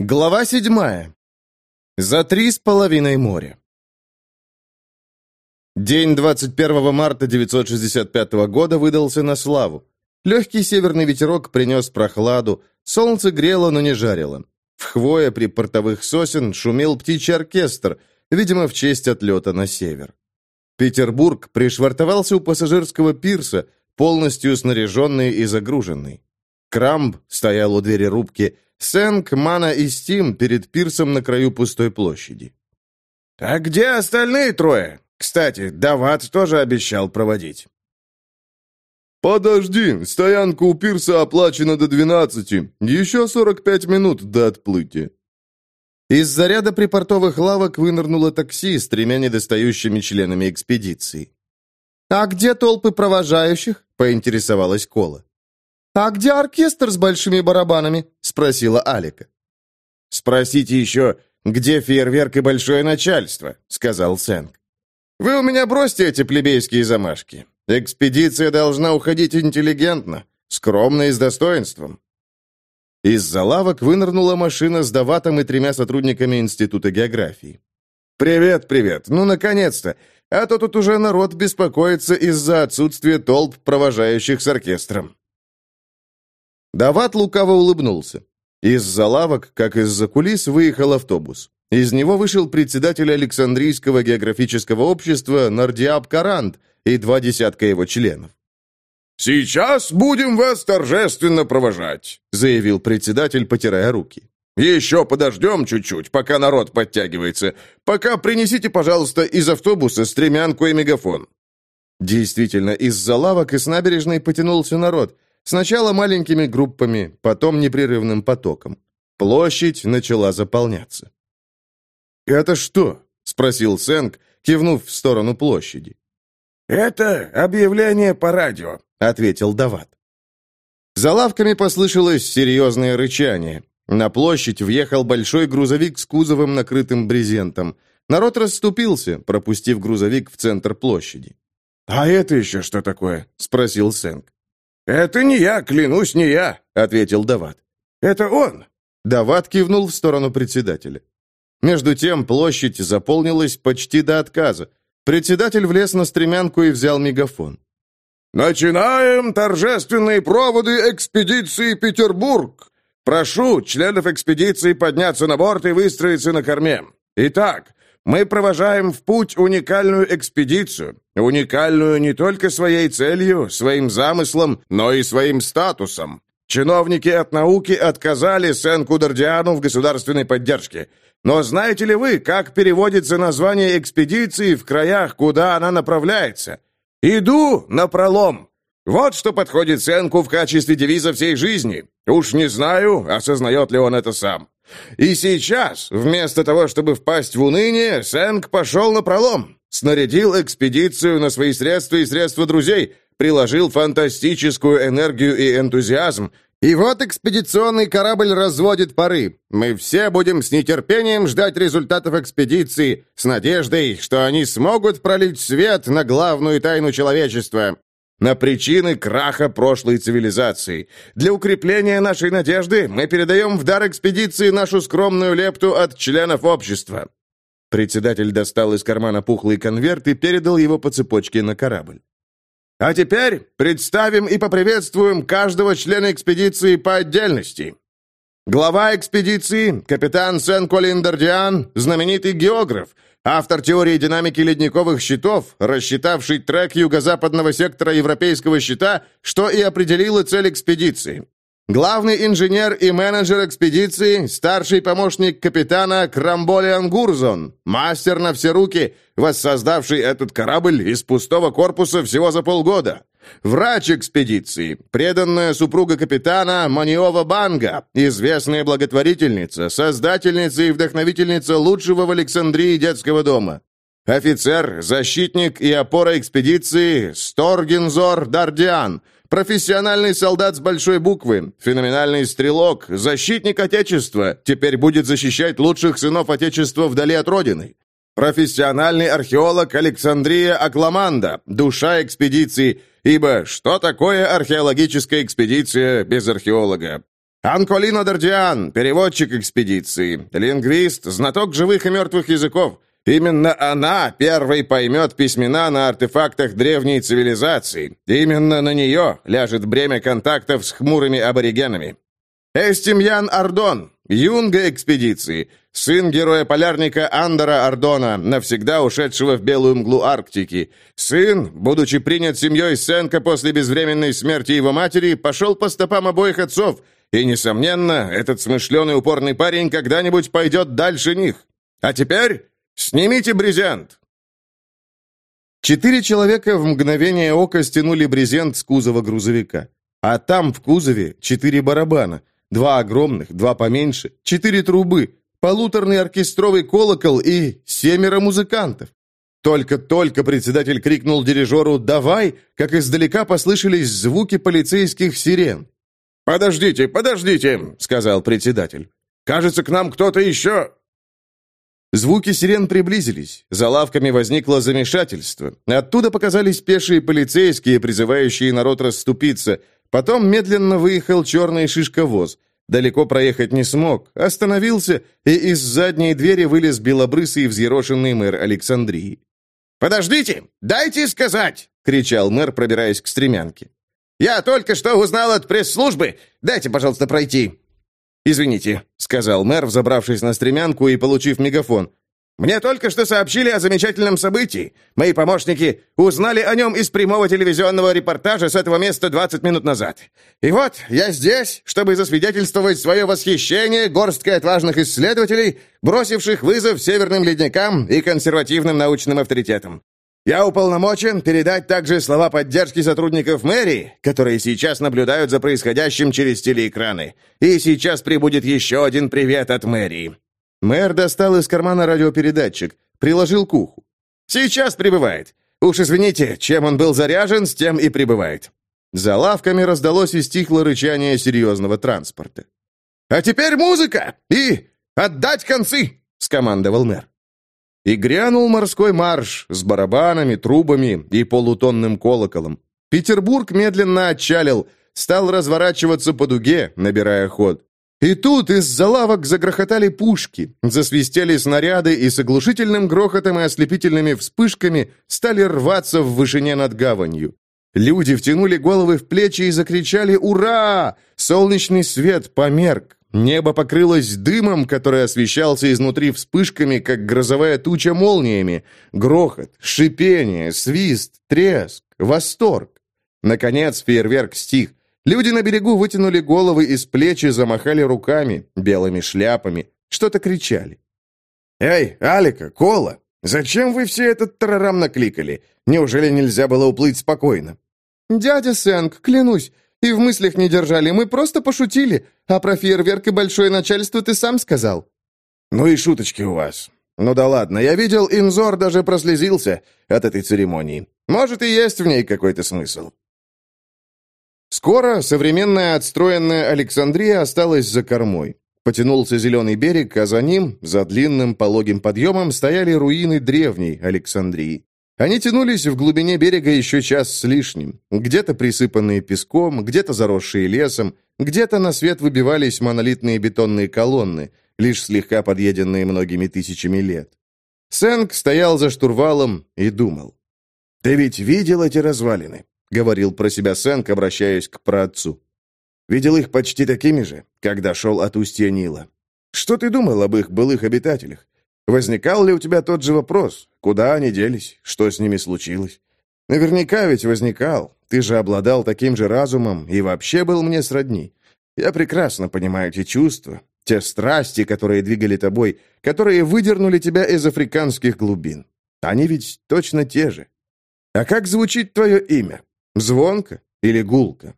Глава седьмая. За три с половиной моря. День 21 марта 965 года выдался на славу. Легкий северный ветерок принес прохладу, солнце грело, но не жарило. В хвое при портовых сосен шумел птичий оркестр, видимо, в честь отлета на север. Петербург пришвартовался у пассажирского пирса, полностью снаряженный и загруженный. Крамб стоял у двери рубки – Сэнк, Мана и Стим перед пирсом на краю пустой площади. «А где остальные трое? Кстати, Дават тоже обещал проводить». «Подожди, стоянка у пирса оплачена до двенадцати. Еще сорок пять минут до отплытия». Из заряда припортовых лавок вынырнуло такси с тремя недостающими членами экспедиции. «А где толпы провожающих?» — поинтересовалась Кола. «А где оркестр с большими барабанами?» — спросила Алика. «Спросите еще, где фейерверк и большое начальство?» — сказал Сэнк. «Вы у меня бросьте эти плебейские замашки. Экспедиция должна уходить интеллигентно, скромно и с достоинством». Из-за лавок вынырнула машина с Даватом и тремя сотрудниками Института географии. «Привет, привет! Ну, наконец-то! А то тут уже народ беспокоится из-за отсутствия толп, провожающих с оркестром». Дават лукаво улыбнулся. Из-за лавок, как из-за кулис, выехал автобус. Из него вышел председатель Александрийского географического общества Нардиаб Карант и два десятка его членов. «Сейчас будем вас торжественно провожать», — заявил председатель, потирая руки. «Еще подождем чуть-чуть, пока народ подтягивается. Пока принесите, пожалуйста, из автобуса стремянку и мегафон». Действительно, из-за лавок и с набережной потянулся народ — Сначала маленькими группами, потом непрерывным потоком. Площадь начала заполняться. «Это что?» — спросил Сэнк, кивнув в сторону площади. «Это объявление по радио», — ответил Дават. За лавками послышалось серьезное рычание. На площадь въехал большой грузовик с кузовом, накрытым брезентом. Народ расступился, пропустив грузовик в центр площади. «А это еще что такое?» — спросил Сэнк. «Это не я, клянусь, не я», — ответил Дават. «Это он». Дават кивнул в сторону председателя. Между тем площадь заполнилась почти до отказа. Председатель влез на стремянку и взял мегафон. «Начинаем торжественные проводы экспедиции Петербург. Прошу членов экспедиции подняться на борт и выстроиться на корме. Итак, мы провожаем в путь уникальную экспедицию, уникальную не только своей целью, своим замыслом, но и своим статусом. Чиновники от науки отказали Сен-Кудардиану в государственной поддержке. Но знаете ли вы, как переводится название экспедиции в краях, куда она направляется? «Иду на пролом». Вот что подходит Сенку в качестве девиза всей жизни. Уж не знаю, осознает ли он это сам. И сейчас, вместо того, чтобы впасть в уныние, Сэнк пошел на пролом, снарядил экспедицию на свои средства и средства друзей, приложил фантастическую энергию и энтузиазм, и вот экспедиционный корабль разводит пары. Мы все будем с нетерпением ждать результатов экспедиции, с надеждой, что они смогут пролить свет на главную тайну человечества на причины краха прошлой цивилизации. Для укрепления нашей надежды мы передаем в дар экспедиции нашу скромную лепту от членов общества». Председатель достал из кармана пухлый конверт и передал его по цепочке на корабль. «А теперь представим и поприветствуем каждого члена экспедиции по отдельности. Глава экспедиции, капитан Сен-Колин Дардиан, знаменитый географ, автор теории динамики ледниковых щитов, рассчитавший трек юго-западного сектора европейского щита, что и определило цель экспедиции. Главный инженер и менеджер экспедиции, старший помощник капитана Крамболиан Гурзон, мастер на все руки, воссоздавший этот корабль из пустого корпуса всего за полгода. Врач экспедиции, преданная супруга капитана Маниова Банга, известная благотворительница, создательница и вдохновительница лучшего в Александрии детского дома. Офицер, защитник и опора экспедиции Сторгензор Дардиан, профессиональный солдат с большой буквы, феноменальный стрелок, защитник Отечества, теперь будет защищать лучших сынов Отечества вдали от Родины. Профессиональный археолог Александрия Акламанда, душа экспедиции, ибо что такое археологическая экспедиция без археолога? Анколино Дардиан, переводчик экспедиции, лингвист, знаток живых и мертвых языков. Именно она первой поймет письмена на артефактах древней цивилизации. Именно на нее ляжет бремя контактов с хмурыми аборигенами. Эстимьян Ардон, юнга экспедиции, сын героя-полярника Андора Ардона, навсегда ушедшего в белую мглу Арктики. Сын, будучи принят семьей Сенка после безвременной смерти его матери, пошел по стопам обоих отцов, и, несомненно, этот смышленый упорный парень когда-нибудь пойдет дальше них. А теперь снимите брезент!» Четыре человека в мгновение ока стянули брезент с кузова грузовика. А там, в кузове, четыре барабана. Два огромных, два поменьше, четыре трубы, полуторный оркестровый колокол и семеро музыкантов. Только-только председатель крикнул дирижеру «Давай!», как издалека послышались звуки полицейских сирен. «Подождите, подождите!» — сказал председатель. «Кажется, к нам кто-то еще...» Звуки сирен приблизились. За лавками возникло замешательство. Оттуда показались пешие полицейские, призывающие народ расступиться — Потом медленно выехал черный шишковоз. Далеко проехать не смог, остановился, и из задней двери вылез белобрысый взъерошенный мэр Александрии. «Подождите! Дайте сказать!» — кричал мэр, пробираясь к стремянке. «Я только что узнал от пресс-службы! Дайте, пожалуйста, пройти!» «Извините», — сказал мэр, взобравшись на стремянку и получив мегафон. Мне только что сообщили о замечательном событии. Мои помощники узнали о нем из прямого телевизионного репортажа с этого места 20 минут назад. И вот я здесь, чтобы засвидетельствовать свое восхищение горсткой отважных исследователей, бросивших вызов северным ледникам и консервативным научным авторитетам. Я уполномочен передать также слова поддержки сотрудников мэрии, которые сейчас наблюдают за происходящим через телеэкраны. И сейчас прибудет еще один привет от мэрии. Мэр достал из кармана радиопередатчик, приложил к уху. «Сейчас прибывает. Уж извините, чем он был заряжен, с тем и прибывает». За лавками раздалось и стихло рычание серьезного транспорта. «А теперь музыка! И отдать концы!» — скомандовал мэр. И грянул морской марш с барабанами, трубами и полутонным колоколом. Петербург медленно отчалил, стал разворачиваться по дуге, набирая ход. И тут из-за лавок загрохотали пушки, засвистели снаряды и с оглушительным грохотом и ослепительными вспышками стали рваться в вышине над гаванью. Люди втянули головы в плечи и закричали «Ура!». Солнечный свет померк. Небо покрылось дымом, который освещался изнутри вспышками, как грозовая туча молниями. Грохот, шипение, свист, треск, восторг. Наконец фейерверк стих. Люди на берегу вытянули головы из плеч и замахали руками, белыми шляпами, что-то кричали. «Эй, Алика, Кола, зачем вы все этот тарарам накликали? Неужели нельзя было уплыть спокойно?» «Дядя Сэнк, клянусь, и в мыслях не держали, мы просто пошутили, а про фейерверк и большое начальство ты сам сказал». «Ну и шуточки у вас. Ну да ладно, я видел, Инзор даже прослезился от этой церемонии. Может, и есть в ней какой-то смысл». Скоро современная отстроенная Александрия осталась за кормой. Потянулся зеленый берег, а за ним, за длинным пологим подъемом, стояли руины древней Александрии. Они тянулись в глубине берега еще час с лишним, где-то присыпанные песком, где-то заросшие лесом, где-то на свет выбивались монолитные бетонные колонны, лишь слегка подъеденные многими тысячами лет. Сэнк стоял за штурвалом и думал. «Ты ведь видел эти развалины? — говорил про себя Сэнк, обращаясь к праотцу. «Видел их почти такими же, когда шел от устья Нила. Что ты думал об их былых обитателях? Возникал ли у тебя тот же вопрос? Куда они делись? Что с ними случилось? Наверняка ведь возникал. Ты же обладал таким же разумом и вообще был мне сродни. Я прекрасно понимаю те чувства, те страсти, которые двигали тобой, которые выдернули тебя из африканских глубин. Они ведь точно те же. А как звучит твое имя? Звонко или гулко?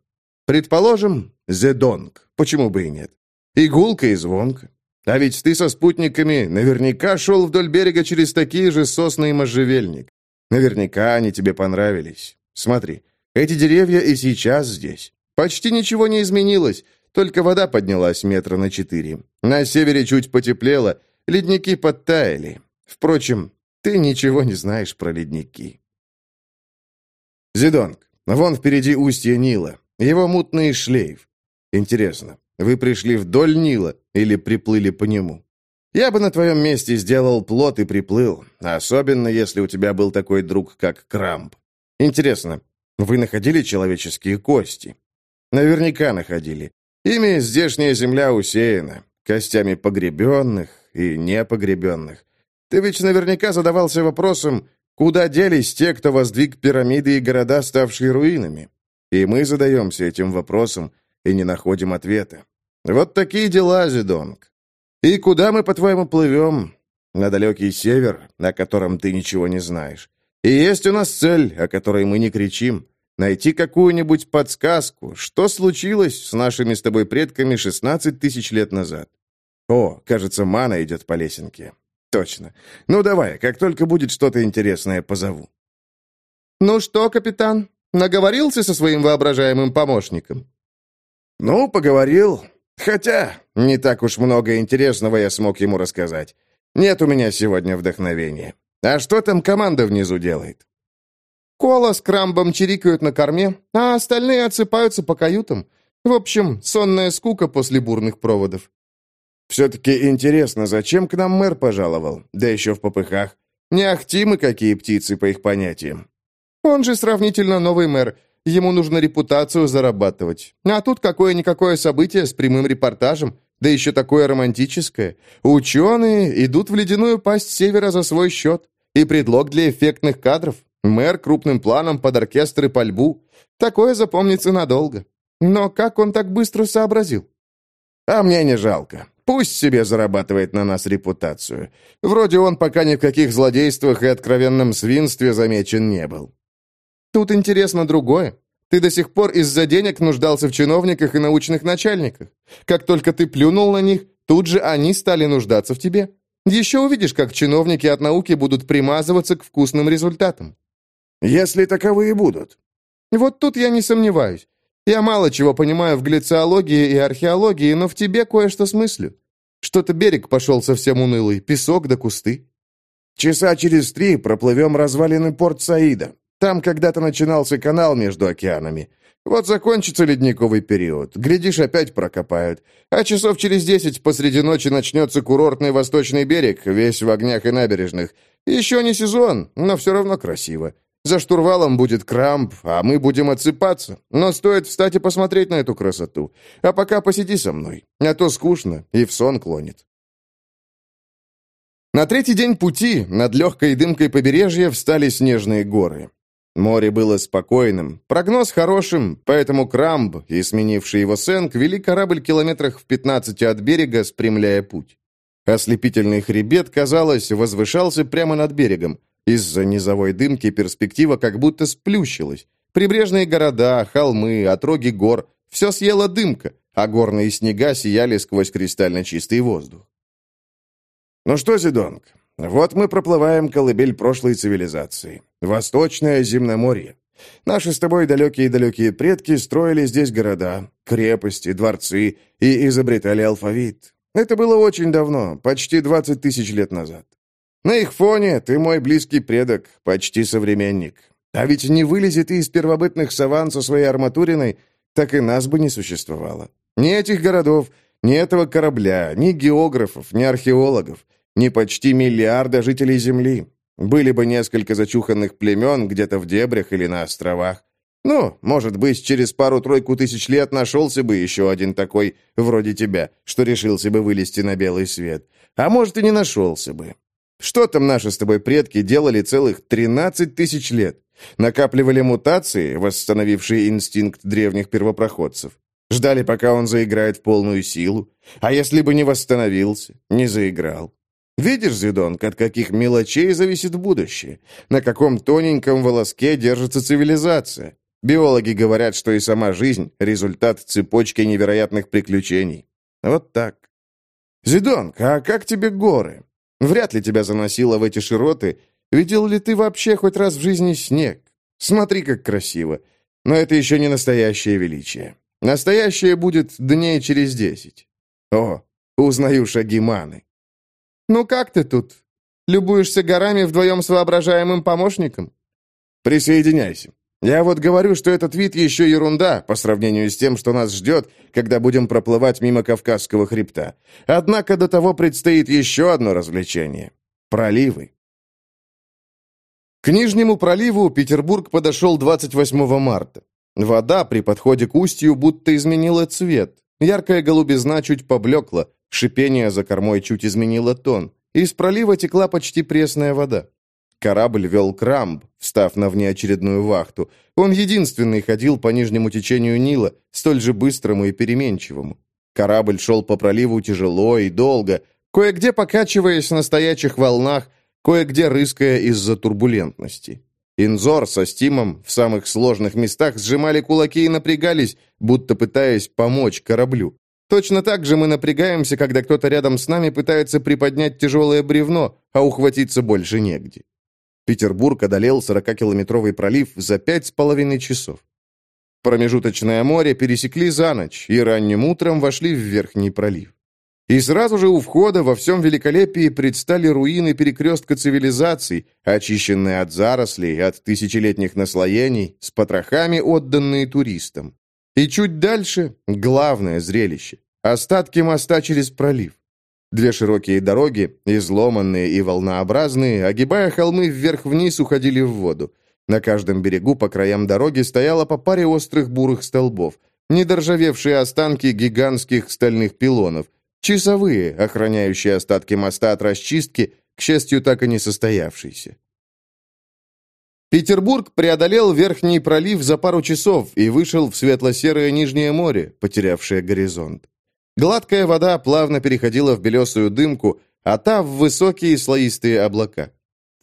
Предположим, зедонг. Почему бы и нет? И гулко, и звонко. А ведь ты со спутниками наверняка шел вдоль берега через такие же сосны и можжевельник. Наверняка они тебе понравились. Смотри, эти деревья и сейчас здесь. Почти ничего не изменилось, только вода поднялась метра на четыре. На севере чуть потеплело, ледники подтаяли. Впрочем, ты ничего не знаешь про ледники. Зидонг, Вон впереди устье Нила. Его мутный шлейф. Интересно, Вы пришли вдоль Нила или приплыли по нему? Я бы на твоем месте сделал плот и приплыл, особенно если у тебя был такой друг, как Крамп. Интересно, вы находили человеческие кости? Наверняка находили. Ими здешняя земля усеяна, костями погребенных и непогребенных. Ты ведь наверняка задавался вопросом, куда делись те, кто воздвиг пирамиды и города, ставшие руинами? И мы задаемся этим вопросом и не находим ответа. Вот такие дела, Зидонг. И куда мы, по-твоему, плывем? На далекий север, о котором ты ничего не знаешь. И есть у нас цель, о которой мы не кричим. Найти какую-нибудь подсказку, что случилось с нашими с тобой предками 16 тысяч лет назад. О, кажется, мана идет по лесенке. Точно. Ну давай, как только будет что-то интересное, позову. Ну что, капитан, наговорился со своим воображаемым помощником? Ну, поговорил. Хотя, не так уж много интересного я смог ему рассказать. Нет у меня сегодня вдохновения. А что там команда внизу делает? Кола с Крамбом чирикают на корме, а остальные отсыпаются по каютам. В общем, сонная скука после бурных проводов. Все-таки интересно, зачем к нам мэр пожаловал? Да еще в попыхах. Не ахти мы какие птицы, по их понятиям. Он же сравнительно новый мэр. Ему нужно репутацию зарабатывать. А тут какое-никакое событие с прямым репортажем, да еще такое романтическое. Ученые идут в ледяную пасть севера за свой счет. И предлог для эффектных кадров. Мэр крупным планом под оркестр и пальбу. Такое запомнится надолго. Но как он так быстро сообразил? А мне не жалко. Пусть себе зарабатывает на нас репутацию. Вроде он пока ни в каких злодействах и откровенном свинстве замечен не был. Тут интересно другое. Ты до сих пор из-за денег нуждался в чиновниках и научных начальниках. Как только ты плюнул на них, тут же они стали нуждаться в тебе. Еще увидишь, как чиновники от науки будут примазываться к вкусным результатам. Если таковые будут. Вот тут я не сомневаюсь. Я мало чего понимаю в глициологии и археологии, но в тебе кое-что смыслю. Что-то берег пошел совсем унылый, песок да кусты. Часа через три проплывем развалины порт Саида. Там когда-то начинался канал между океанами. Вот закончится ледниковый период. Глядишь, опять прокопают. А часов через десять посреди ночи начнется курортный восточный берег, весь в огнях и набережных. Еще не сезон, но все равно красиво. За штурвалом будет крамп, а мы будем отсыпаться. Но стоит встать и посмотреть на эту красоту. А пока посиди со мной, а то скучно и в сон клонит. На третий день пути над легкой дымкой побережья встали снежные горы. Море было спокойным, прогноз хорошим, поэтому Крамб и сменивший его Сенк вели корабль километрах в 15 от берега, спрямляя путь. Ослепительный хребет, казалось, возвышался прямо над берегом, из-за низовой дымки перспектива как будто сплющилась. Прибрежные города, холмы, отроги гор — все съела дымка, а горные снега сияли сквозь кристально чистый воздух. «Ну что, Зидонг, вот мы проплываем колыбель прошлой цивилизации. Восточное земноморье. Наши с тобой далекие-далекие предки строили здесь города, крепости, дворцы и изобретали алфавит. Это было очень давно, почти 20 тысяч лет назад. На их фоне ты мой близкий предок, почти современник. А ведь не вылезет ты из первобытных саван со своей арматуриной, так и нас бы не существовало. Ни этих городов, ни этого корабля, ни географов, ни археологов, ни почти миллиарда жителей Земли. Были бы несколько зачуханных племен где-то в дебрях или на островах. Ну, может быть, через пару-тройку тысяч лет нашелся бы еще один такой, вроде тебя, что решился бы вылезти на белый свет. А может, и не нашелся бы. Что там наши с тобой предки делали целых 13 тысяч лет? Накапливали мутации, восстановившие инстинкт древних первопроходцев. Ждали, пока он заиграет в полную силу. А если бы не восстановился, не заиграл? Видишь, Зидонг, от каких мелочей зависит будущее? На каком тоненьком волоске держится цивилизация? Биологи говорят, что и сама жизнь – результат цепочки невероятных приключений. Вот так. Зидонг, а как тебе горы? Вряд ли тебя заносило в эти широты. Видел ли ты вообще хоть раз в жизни снег? Смотри, как красиво. Но это еще не настоящее величие. Настоящее будет дней через десять. О, узнаю шаги маны. «Ну как ты тут? Любуешься горами вдвоем с воображаемым помощником?» «Присоединяйся. Я вот говорю, что этот вид еще ерунда по сравнению с тем, что нас ждет, когда будем проплывать мимо Кавказского хребта. Однако до того предстоит еще одно развлечение — проливы. К Нижнему проливу Петербург подошел 28 марта. Вода при подходе к устью будто изменила цвет. Яркая голубизна чуть поблекла, шипение за кормой чуть изменило тон. Из пролива текла почти пресная вода. Корабль вел Крамб, встав на внеочередную вахту. Он единственный ходил по нижнему течению Нила, столь же быстрому и переменчивому. Корабль шел по проливу тяжело и долго, кое-где покачиваясь на стоячих волнах, кое-где рыская из-за турбулентности. Инзор со Стимом в самых сложных местах сжимали кулаки и напрягались, будто пытаясь помочь кораблю. Точно так же мы напрягаемся, когда кто-то рядом с нами пытается приподнять тяжелое бревно, а ухватиться больше негде. Петербург одолел 40-километровый пролив за пять с половиной часов. Промежуточное море пересекли за ночь и ранним утром вошли в Верхний пролив. И сразу же у входа во всем великолепии предстали руины перекрестка цивилизаций, очищенные от зарослей, от тысячелетних наслоений, с потрохами, отданные туристам. И чуть дальше — главное зрелище — остатки моста через пролив. Две широкие дороги, изломанные и волнообразные, огибая холмы вверх-вниз, уходили в воду. На каждом берегу по краям дороги стояло по паре острых бурых столбов, недоржавевшие останки гигантских стальных пилонов — Часовые, охраняющие остатки моста от расчистки, к счастью, так и не состоявшиеся. Петербург преодолел Верхний пролив за пару часов и вышел в светло-серое Нижнее море, потерявшее горизонт. Гладкая вода плавно переходила в белесую дымку, а та в высокие слоистые облака.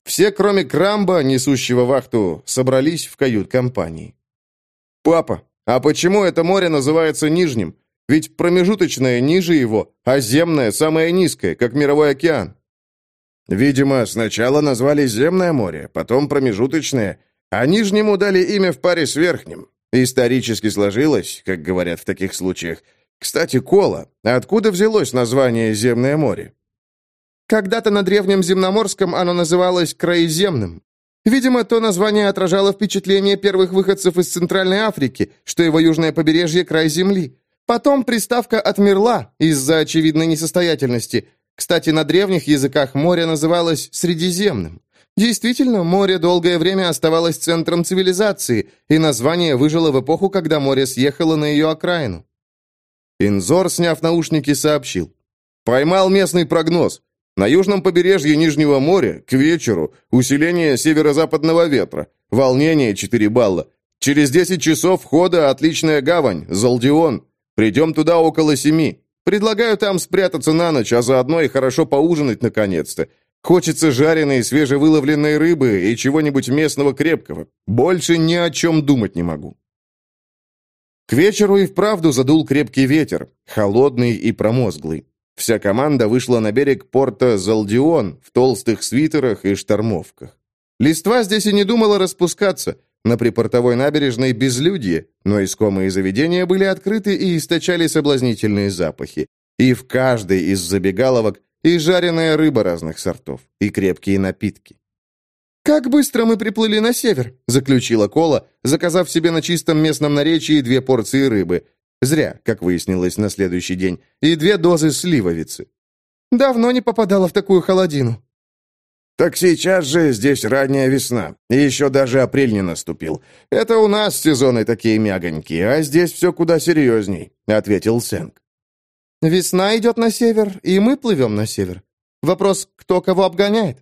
Все, кроме Крамба, несущего вахту, собрались в кают-компании. «Папа, а почему это море называется Нижним? Ведь промежуточное ниже его, а земное самое низкое, как мировой океан. Видимо, сначала назвали земное море, потом промежуточное, а нижнему дали имя в паре с верхним. Исторически сложилось, как говорят в таких случаях. Кстати, Кола, откуда взялось название Земное море? Когда-то на древнем земноморском оно называлось Краеземным. Видимо, то название отражало впечатление первых выходцев из Центральной Африки, что его южное побережье – край земли. Потом приставка отмерла из-за очевидной несостоятельности. Кстати, на древних языках море называлось Средиземным. Действительно, море долгое время оставалось центром цивилизации, и название выжило в эпоху, когда море съехало на ее окраину. Инзор, сняв наушники, сообщил. «Поймал местный прогноз. На южном побережье Нижнего моря, к вечеру, усиление северо-западного ветра, волнение 4 балла. Через 10 часов хода отличная гавань, Залдион, Придем туда около семи. Предлагаю там спрятаться на ночь, а заодно и хорошо поужинать наконец-то. Хочется жареной свежевыловленной рыбы и чего-нибудь местного крепкого. Больше ни о чем думать не могу. К вечеру и вправду задул крепкий ветер, холодный и промозглый. Вся команда вышла на берег порта Залдион в толстых свитерах и штормовках. Листва здесь и не думала распускаться, на припортовой набережной безлюдье, но искомые заведения были открыты и источали соблазнительные запахи. И в каждой из забегаловок и жареная рыба разных сортов, и крепкие напитки. «Как быстро мы приплыли на север», — заключила Кола, заказав себе на чистом местном наречии две порции рыбы. Зря, как выяснилось на следующий день, и две дозы сливовицы. «Давно не попадала в такую холодину». «Так сейчас же здесь ранняя весна, и еще даже апрель не наступил. Это у нас сезоны такие мягонькие, а здесь все куда серьезней», — ответил Сэнк. «Весна идет на север, и мы плывем на север. Вопрос, кто кого обгоняет?»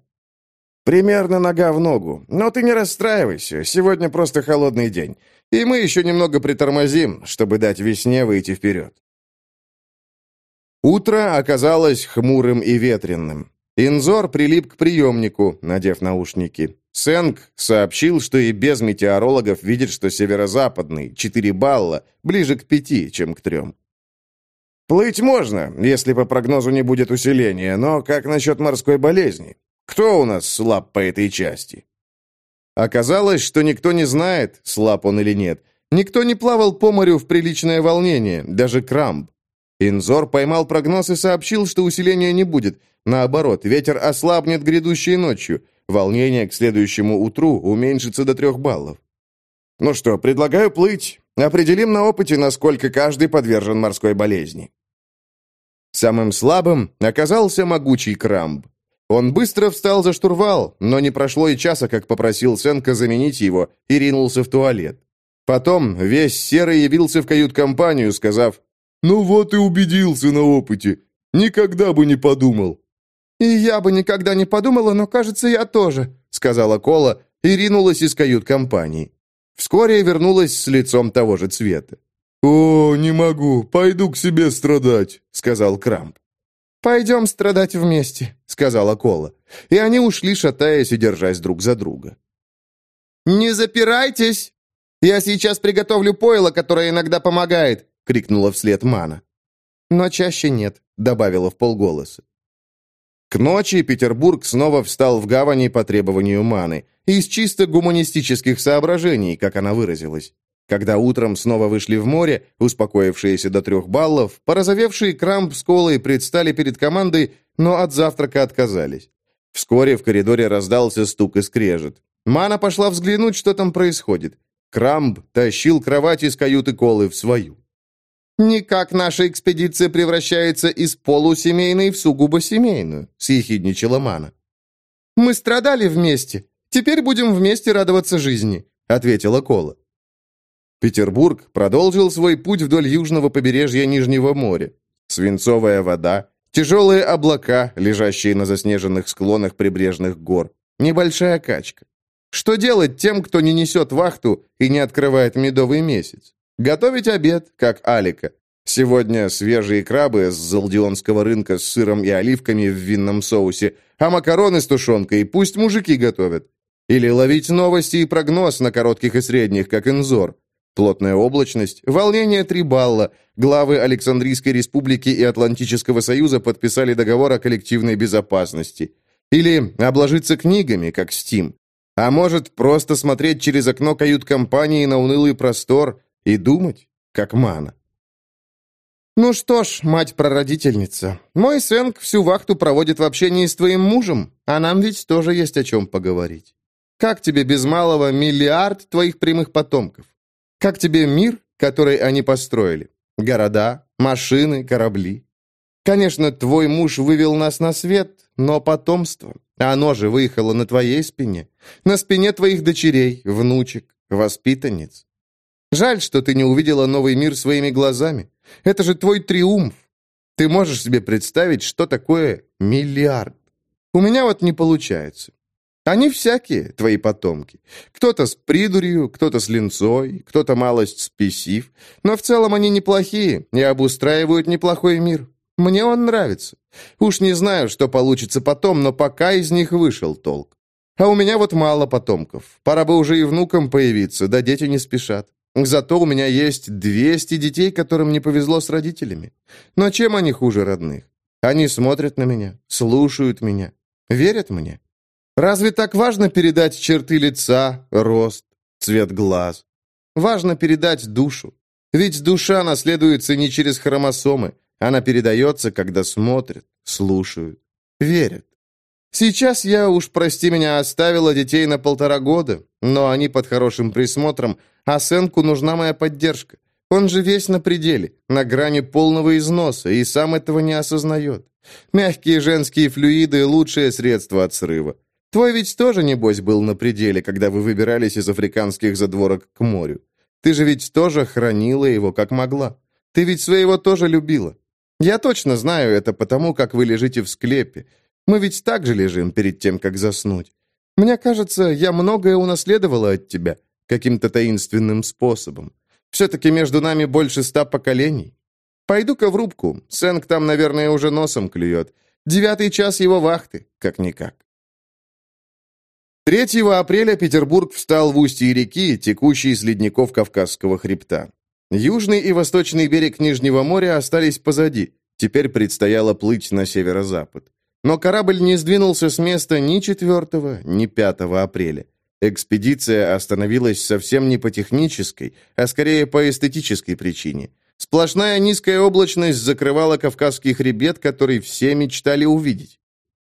«Примерно нога в ногу. Но ты не расстраивайся, сегодня просто холодный день, и мы еще немного притормозим, чтобы дать весне выйти вперед». Утро оказалось хмурым и ветренным. Инзор прилип к приемнику, надев наушники. Сэнк сообщил, что и без метеорологов видит, что северо-западный, 4 балла, ближе к 5, чем к 3. «Плыть можно, если по прогнозу не будет усиления, но как насчет морской болезни? Кто у нас слаб по этой части?» Оказалось, что никто не знает, слаб он или нет. Никто не плавал по морю в приличное волнение, даже Крамб. Инзор поймал прогноз и сообщил, что усиления не будет. Наоборот, ветер ослабнет грядущей ночью. Волнение к следующему утру уменьшится до трех баллов. Ну что, предлагаю плыть. Определим на опыте, насколько каждый подвержен морской болезни». Самым слабым оказался могучий Крамб. Он быстро встал за штурвал, но не прошло и часа, как попросил Сенка заменить его, и ринулся в туалет. Потом весь серый явился в кают-компанию, сказав, «Ну вот и убедился на опыте. Никогда бы не подумал». «И я бы никогда не подумала, но, кажется, я тоже», — сказала Кола и ринулась из кают-компании. Вскоре вернулась с лицом того же цвета. «О, не могу, пойду к себе страдать», — сказал Крамп. «Пойдем страдать вместе», — сказала Кола. И они ушли, шатаясь и держась друг за друга. «Не запирайтесь! Я сейчас приготовлю пойло, которое иногда помогает», — крикнула вслед Мана. «Но чаще нет», — добавила в полголоса. К ночи Петербург снова встал в гавани по требованию Маны, из чисто гуманистических соображений, как она выразилась. Когда утром снова вышли в море, успокоившиеся до трех баллов, порозовевшие Крамп с Колой предстали перед командой, но от завтрака отказались. Вскоре в коридоре раздался стук и скрежет. Мана пошла взглянуть, что там происходит. Крамб тащил кровать из каюты Колы в свою. «Никак наша экспедиция превращается из полусемейной в сугубо семейную», — съехидничала Мана. «Мы страдали вместе. Теперь будем вместе радоваться жизни», — ответила Кола. Петербург продолжил свой путь вдоль южного побережья Нижнего моря. Свинцовая вода, тяжелые облака, лежащие на заснеженных склонах прибрежных гор, небольшая качка. Что делать тем, кто не несет вахту и не открывает медовый месяц? Готовить обед, как Алика. Сегодня свежие крабы с залдионского рынка с сыром и оливками в винном соусе, а макароны с тушенкой пусть мужики готовят. Или ловить новости и прогноз на коротких и средних, как инзор. Плотная облачность, волнение три балла. Главы Александрийской республики и Атлантического союза подписали договор о коллективной безопасности. Или обложиться книгами, как Стим. А может, просто смотреть через окно кают-компании на унылый простор и думать, как Мана. «Ну что ж, мать-прародительница, мой Сэнк всю вахту проводит в общении с твоим мужем, а нам ведь тоже есть о чем поговорить. Как тебе без малого миллиард твоих прямых потомков? Как тебе мир, который они построили? Города, машины, корабли? Конечно, твой муж вывел нас на свет, но потомство, оно же выехало на твоей спине, на спине твоих дочерей, внучек, воспитанниц. Жаль, что ты не увидела новый мир своими глазами. Это же твой триумф. Ты можешь себе представить, что такое миллиард? У меня вот не получается. Они всякие, твои потомки. Кто-то с придурью, кто-то с линцой, кто-то малость спесив. Но в целом они неплохие и обустраивают неплохой мир. Мне он нравится. Уж не знаю, что получится потом, но пока из них вышел толк. А у меня вот мало потомков. Пора бы уже и внукам появиться, да дети не спешат. Зато у меня есть 200 детей, которым не повезло с родителями. Но чем они хуже родных? Они смотрят на меня, слушают меня, верят мне. Разве так важно передать черты лица, рост, цвет глаз? Важно передать душу. Ведь душа наследуется не через хромосомы, она передается, когда смотрят, слушают, верят. Сейчас я, уж прости меня, оставила детей на полтора года, но они под хорошим присмотром, а Сенку нужна моя поддержка. Он же весь на пределе, на грани полного износа, и сам этого не осознает. Мягкие женские флюиды – лучшее средство от срыва. Твой ведь тоже, небось, был на пределе, когда вы выбирались из африканских задворок к морю. Ты же ведь тоже хранила его, как могла. Ты ведь своего тоже любила. Я точно знаю это потому, как вы лежите в склепе. Мы ведь так же лежим перед тем, как заснуть. Мне кажется, я многое унаследовала от тебя, каким-то таинственным способом. Все-таки между нами больше ста поколений. Пойду-ка в рубку. Сэнк там, наверное, уже носом клюет. Девятый час его вахты, как-никак. 3 апреля Петербург встал в устье реки, текущей из ледников Кавказского хребта. Южный и восточный берег Нижнего моря остались позади, теперь предстояло плыть на северо-запад. Но корабль не сдвинулся с места ни 4, ни 5 апреля. Экспедиция остановилась совсем не по технической, а скорее по эстетической причине. Сплошная низкая облачность закрывала Кавказский хребет, который все мечтали увидеть.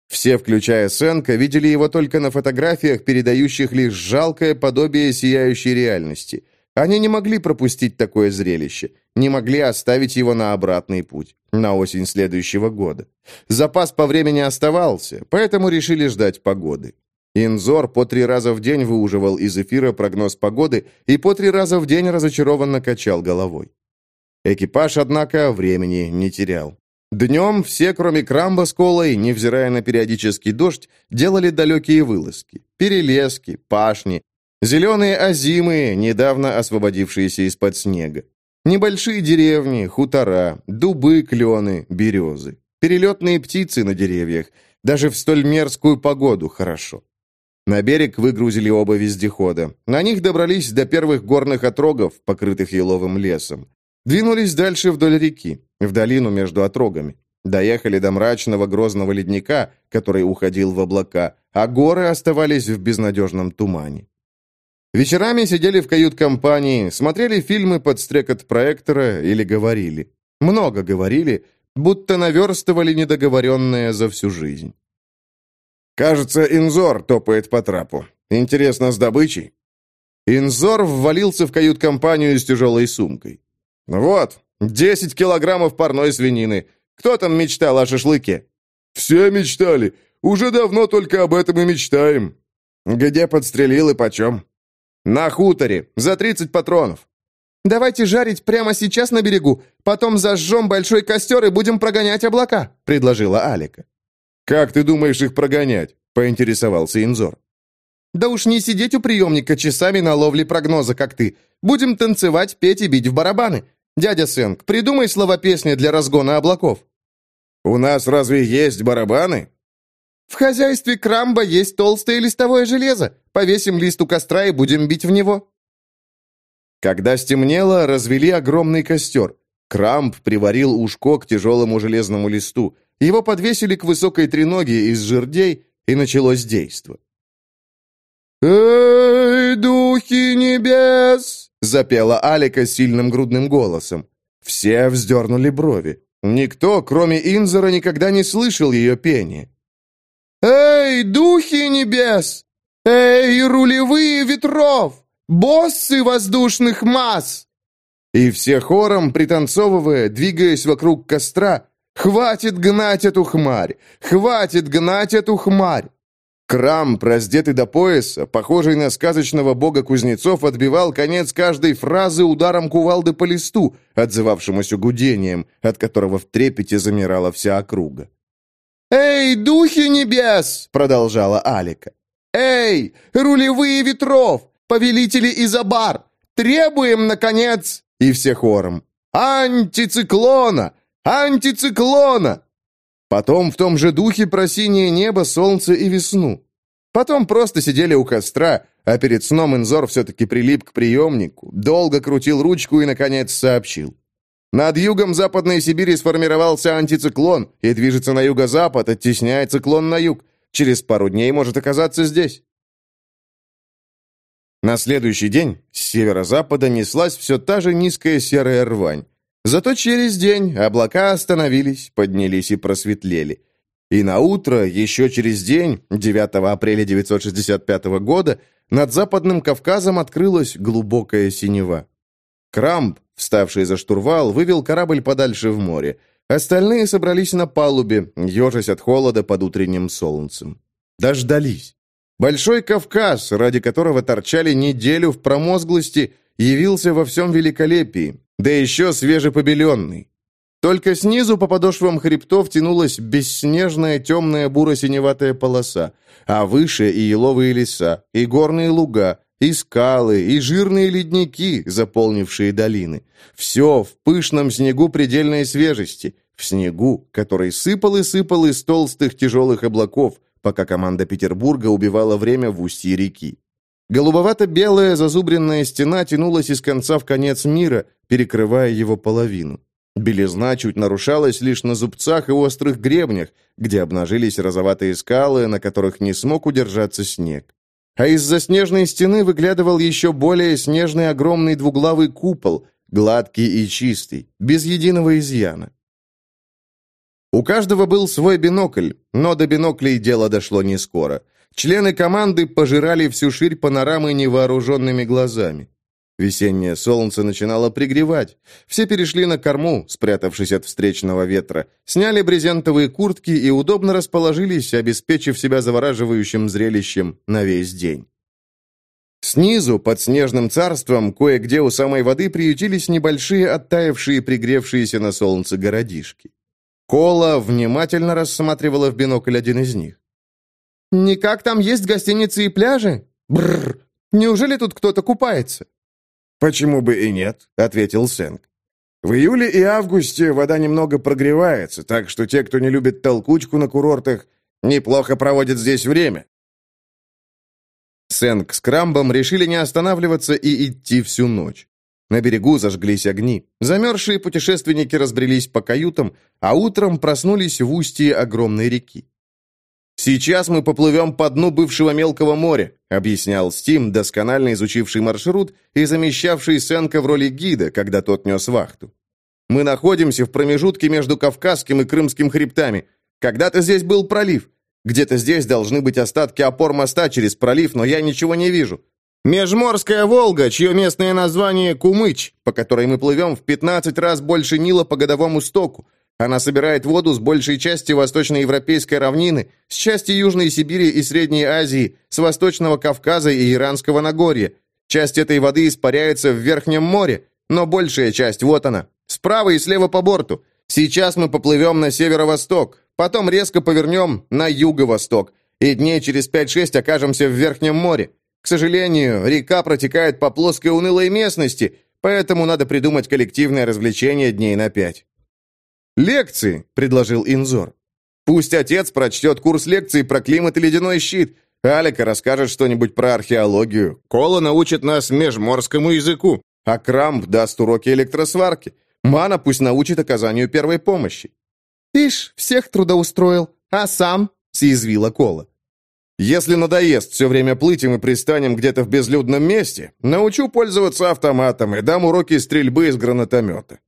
Все, включая Сенка, видели его только на фотографиях, передающих лишь жалкое подобие сияющей реальности. Они не могли пропустить такое зрелище, не могли оставить его на обратный путь, на осень следующего года. Запас по времени оставался, поэтому решили ждать погоды. Инзор по три раза в день выуживал из эфира прогноз погоды и по три раза в день разочарованно качал головой. Экипаж, однако, времени не терял. Днем все, кроме Крамба с Колой, невзирая на периодический дождь, делали далекие вылазки. Перелески, пашни, зеленые озимы, недавно освободившиеся из-под снега. Небольшие деревни, хутора, дубы, клены, березы. Перелетные птицы на деревьях. Даже в столь мерзкую погоду хорошо. На берег выгрузили оба вездехода. На них добрались до первых горных отрогов, покрытых еловым лесом. Двинулись дальше вдоль реки, в долину между отрогами. Доехали до мрачного грозного ледника, который уходил в облака, а горы оставались в безнадежном тумане. Вечерами сидели в кают-компании, смотрели фильмы под стрекот проектора или говорили. Много говорили, будто наверстывали недоговоренное за всю жизнь. «Кажется, Инзор топает по трапу. Интересно, с добычей?» Инзор ввалился в кают-компанию с тяжелой сумкой. «Вот, десять килограммов парной свинины. Кто там мечтал о шашлыке?» «Все мечтали. Уже давно только об этом и мечтаем». «Где подстрелил и почем?» «На хуторе. За тридцать патронов». «Давайте жарить прямо сейчас на берегу, потом зажжем большой костер и будем прогонять облака», — предложила Алика. «Как ты думаешь их прогонять?» — поинтересовался Инзор. «Да уж не сидеть у приемника часами на ловле прогноза, как ты. Будем танцевать, петь и бить в барабаны. «Дядя Сэнк, придумай слова песни для разгона облаков». «У нас разве есть барабаны?» «В хозяйстве Крамба есть толстое листовое железо. Повесим лист у костра и будем бить в него». Когда стемнело, развели огромный костер. Крамп приварил ушко к тяжелому железному листу. Его подвесили к высокой треноге из жердей, и началось действо. «Эй, духи небес!» — запела Алика сильным грудным голосом. Все вздернули брови. Никто, кроме Инзора, никогда не слышал ее пения. «Эй, духи небес! Эй, рулевые ветров! Боссы воздушных масс!» И все хором, пританцовывая, двигаясь вокруг костра, «Хватит гнать эту хмарь! Хватит гнать эту хмарь!» Крамп, раздетый до пояса, похожий на сказочного бога кузнецов, отбивал конец каждой фразы ударом кувалды по листу, отзывавшемуся гудением, от которого в трепете замирала вся округа. «Эй, духи небес!» — продолжала Алика. «Эй, рулевые ветров, повелители Изабар! Требуем, наконец!» И все хором. «Антициклона! Антициклона!» Потом в том же духе про синее небо, солнце и весну. Потом просто сидели у костра, а перед сном Инзор все-таки прилип к приемнику, долго крутил ручку и, наконец, сообщил. Над югом Западной Сибири сформировался антициклон и движется на юго-запад, оттесняя циклон на юг. Через пару дней может оказаться здесь. На следующий день с северо-запада неслась все та же низкая серая рвань. Зато через день облака остановились, поднялись и просветлели. И на утро, еще через день, 9 апреля 965 года, над Западным Кавказом открылась глубокая синева. Крамп, вставший за штурвал, вывел корабль подальше в море. Остальные собрались на палубе, ежась от холода под утренним солнцем. Дождались. Большой Кавказ, ради которого торчали неделю в промозглости, явился во всем великолепии, да еще свежепобеленный. Только снизу по подошвам хребтов тянулась бесснежная темная буро-синеватая полоса, а выше и еловые леса, и горные луга, и скалы, и жирные ледники, заполнившие долины. Все в пышном снегу предельной свежести, в снегу, который сыпал и сыпал из толстых тяжелых облаков, пока команда Петербурга убивала время в устье реки. Голубовато-белая зазубренная стена тянулась из конца в конец мира, перекрывая его половину. Белизна чуть нарушалась лишь на зубцах и острых гребнях, где обнажились розоватые скалы, на которых не смог удержаться снег. А из-за снежной стены выглядывал еще более снежный огромный двуглавый купол, гладкий и чистый, без единого изъяна. У каждого был свой бинокль, но до биноклей дело дошло не скоро. Члены команды пожирали всю ширь панорамы невооруженными глазами. Весеннее солнце начинало пригревать. Все перешли на корму, спрятавшись от встречного ветра, сняли брезентовые куртки и удобно расположились, обеспечив себя завораживающим зрелищем на весь день. Снизу, под снежным царством, кое-где у самой воды приютились небольшие оттаившие пригревшиеся на солнце городишки. Кола внимательно рассматривала в бинокль один из них. «Никак там есть гостиницы и пляжи? Бррр! Неужели тут кто-то купается?» «Почему бы и нет?» — ответил Сэнк. «В июле и августе вода немного прогревается, так что те, кто не любит толкучку на курортах, неплохо проводят здесь время». Сэнк с Крамбом решили не останавливаться и идти всю ночь. На берегу зажглись огни. Замерзшие путешественники разбрелись по каютам, а утром проснулись в устье огромной реки. «Сейчас мы поплывем по дну бывшего мелкого моря», объяснял Стим, досконально изучивший маршрут и замещавший Сенка в роли гида, когда тот нес вахту. «Мы находимся в промежутке между Кавказским и Крымским хребтами. Когда-то здесь был пролив. Где-то здесь должны быть остатки опор моста через пролив, но я ничего не вижу. Межморская Волга, чье местное название Кумыч, по которой мы плывем в 15 раз больше Нила по годовому стоку. Она собирает воду с большей части восточноевропейской равнины, с части Южной Сибири и Средней Азии, с Восточного Кавказа и Иранского Нагорья. Часть этой воды испаряется в Верхнем море, но большая часть, вот она, справа и слева по борту. Сейчас мы поплывем на северо-восток, потом резко повернем на юго-восток, и дней через 5-6 окажемся в Верхнем море. К сожалению, река протекает по плоской унылой местности, поэтому надо придумать коллективное развлечение дней на пять. «Лекции», — предложил Инзор. «Пусть отец прочтет курс лекций про климат и ледяной щит. Алика расскажет что-нибудь про археологию. Кола научит нас межморскому языку. А Крамп даст уроки электросварки. Мана пусть научит оказанию первой помощи». «Ишь, всех трудоустроил. А сам?» — съязвила Кола. Если надоест все время плыть, и мы пристанем где-то в безлюдном месте, научу пользоваться автоматом и дам уроки стрельбы из гранатомета».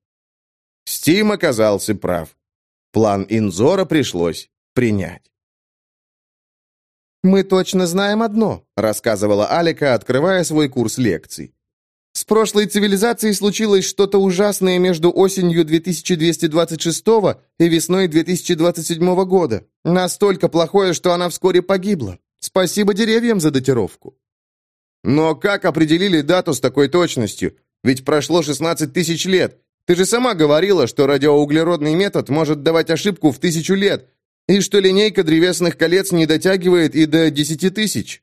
Стим оказался прав. План Инзора пришлось принять. «Мы точно знаем одно», — рассказывала Алика, открывая свой курс лекций. «С прошлой цивилизацией случилось что-то ужасное между осенью 2226 и весной 2027 года. Настолько плохое, что она вскоре погибла. Спасибо деревьям за датировку». «Но как определили дату с такой точностью? Ведь прошло 16 тысяч лет. Ты же сама говорила, что радиоуглеродный метод может давать ошибку в тысячу лет, и что линейка древесных колец не дотягивает и до десяти тысяч».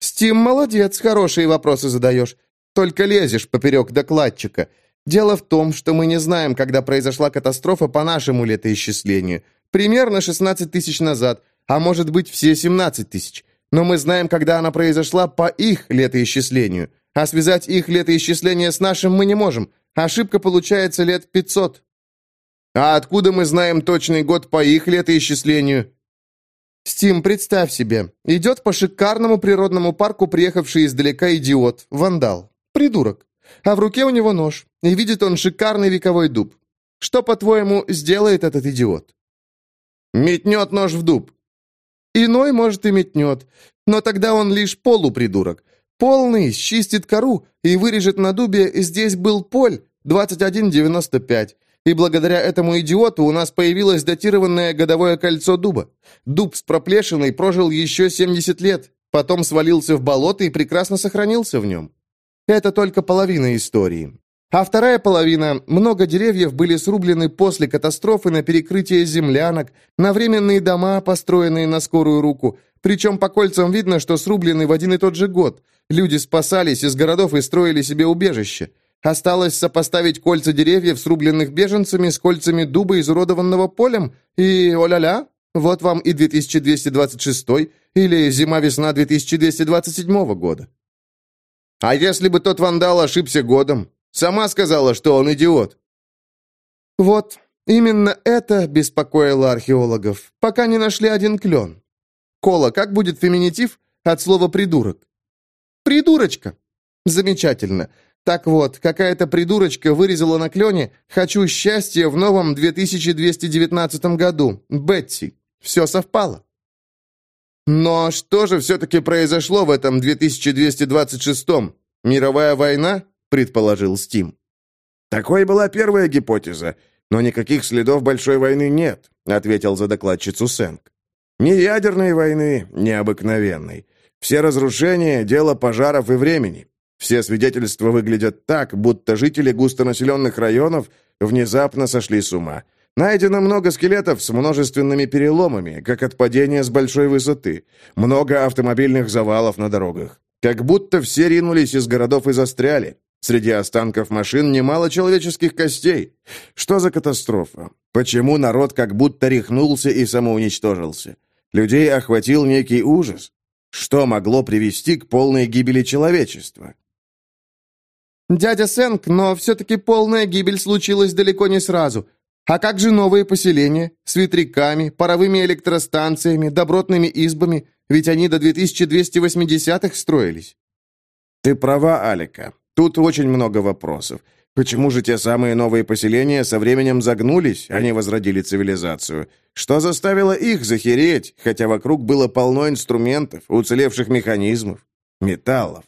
«Стим, молодец, хорошие вопросы задаешь. Только лезешь поперек докладчика. Дело в том, что мы не знаем, когда произошла катастрофа по нашему летоисчислению. Примерно 16 тысяч назад, а может быть все 17 тысяч. Но мы знаем, когда она произошла по их летоисчислению. А связать их летоисчисление с нашим мы не можем. Ошибка получается лет 500. А откуда мы знаем точный год по их летоисчислению? Стим, представь себе, идет по шикарному природному парку приехавший издалека идиот, вандал. Придурок. А в руке у него нож, и видит он шикарный вековой дуб. Что, по-твоему, сделает этот идиот? Метнет нож в дуб. Иной, может, и метнет, но тогда он лишь полупридурок. Полный счистит кору и вырежет на дубе «Здесь был поль» 2195. И благодаря этому идиоту у нас появилось датированное годовое кольцо дуба. Дуб с проплешиной прожил еще 70 лет, потом свалился в болото и прекрасно сохранился в нем. Это только половина истории. А вторая половина – много деревьев были срублены после катастрофы на перекрытие землянок, на временные дома, построенные на скорую руку. Причем по кольцам видно, что срублены в один и тот же год. Люди спасались из городов и строили себе убежище. Осталось сопоставить кольца деревьев, срубленных беженцами, с кольцами дуба, изуродованного полем, и о-ля-ля, вот вам и 2226 или зима-весна 2227 года. А если бы тот вандал ошибся годом? Сама сказала, что он идиот. Вот, именно это беспокоило археологов, пока не нашли один клен. Кола, как будет феминитив от слова «придурок»? «Придурочка». Замечательно. Так вот, какая-то придурочка вырезала на клене «Хочу счастья в новом 2219 году» Бетси. Все совпало. Но что же все-таки произошло в этом 2226-м? Мировая война? Предположил Стим. Такой была первая гипотеза, но никаких следов большой войны нет, ответил за докладчицу Сэнк. Ни ядерной войны, ни обыкновенной. Все разрушения – дело пожаров и времени. Все свидетельства выглядят так, будто жители густонаселенных районов внезапно сошли с ума. Найдено много скелетов с множественными переломами, как от падения с большой высоты. Много автомобильных завалов на дорогах. Как будто все ринулись из городов и застряли. Среди останков машин немало человеческих костей. Что за катастрофа? Почему народ как будто рехнулся и самоуничтожился? Людей охватил некий ужас. Что могло привести к полной гибели человечества? «Дядя Сэнк, но все-таки полная гибель случилась далеко не сразу. А как же новые поселения? С ветряками, паровыми электростанциями, добротными избами? Ведь они до 2280-х строились». «Ты права, Алика. Тут очень много вопросов. Почему же те самые новые поселения со временем загнулись, а не возродили цивилизацию? Что заставило их захереть, хотя вокруг было полно инструментов, уцелевших механизмов, металлов?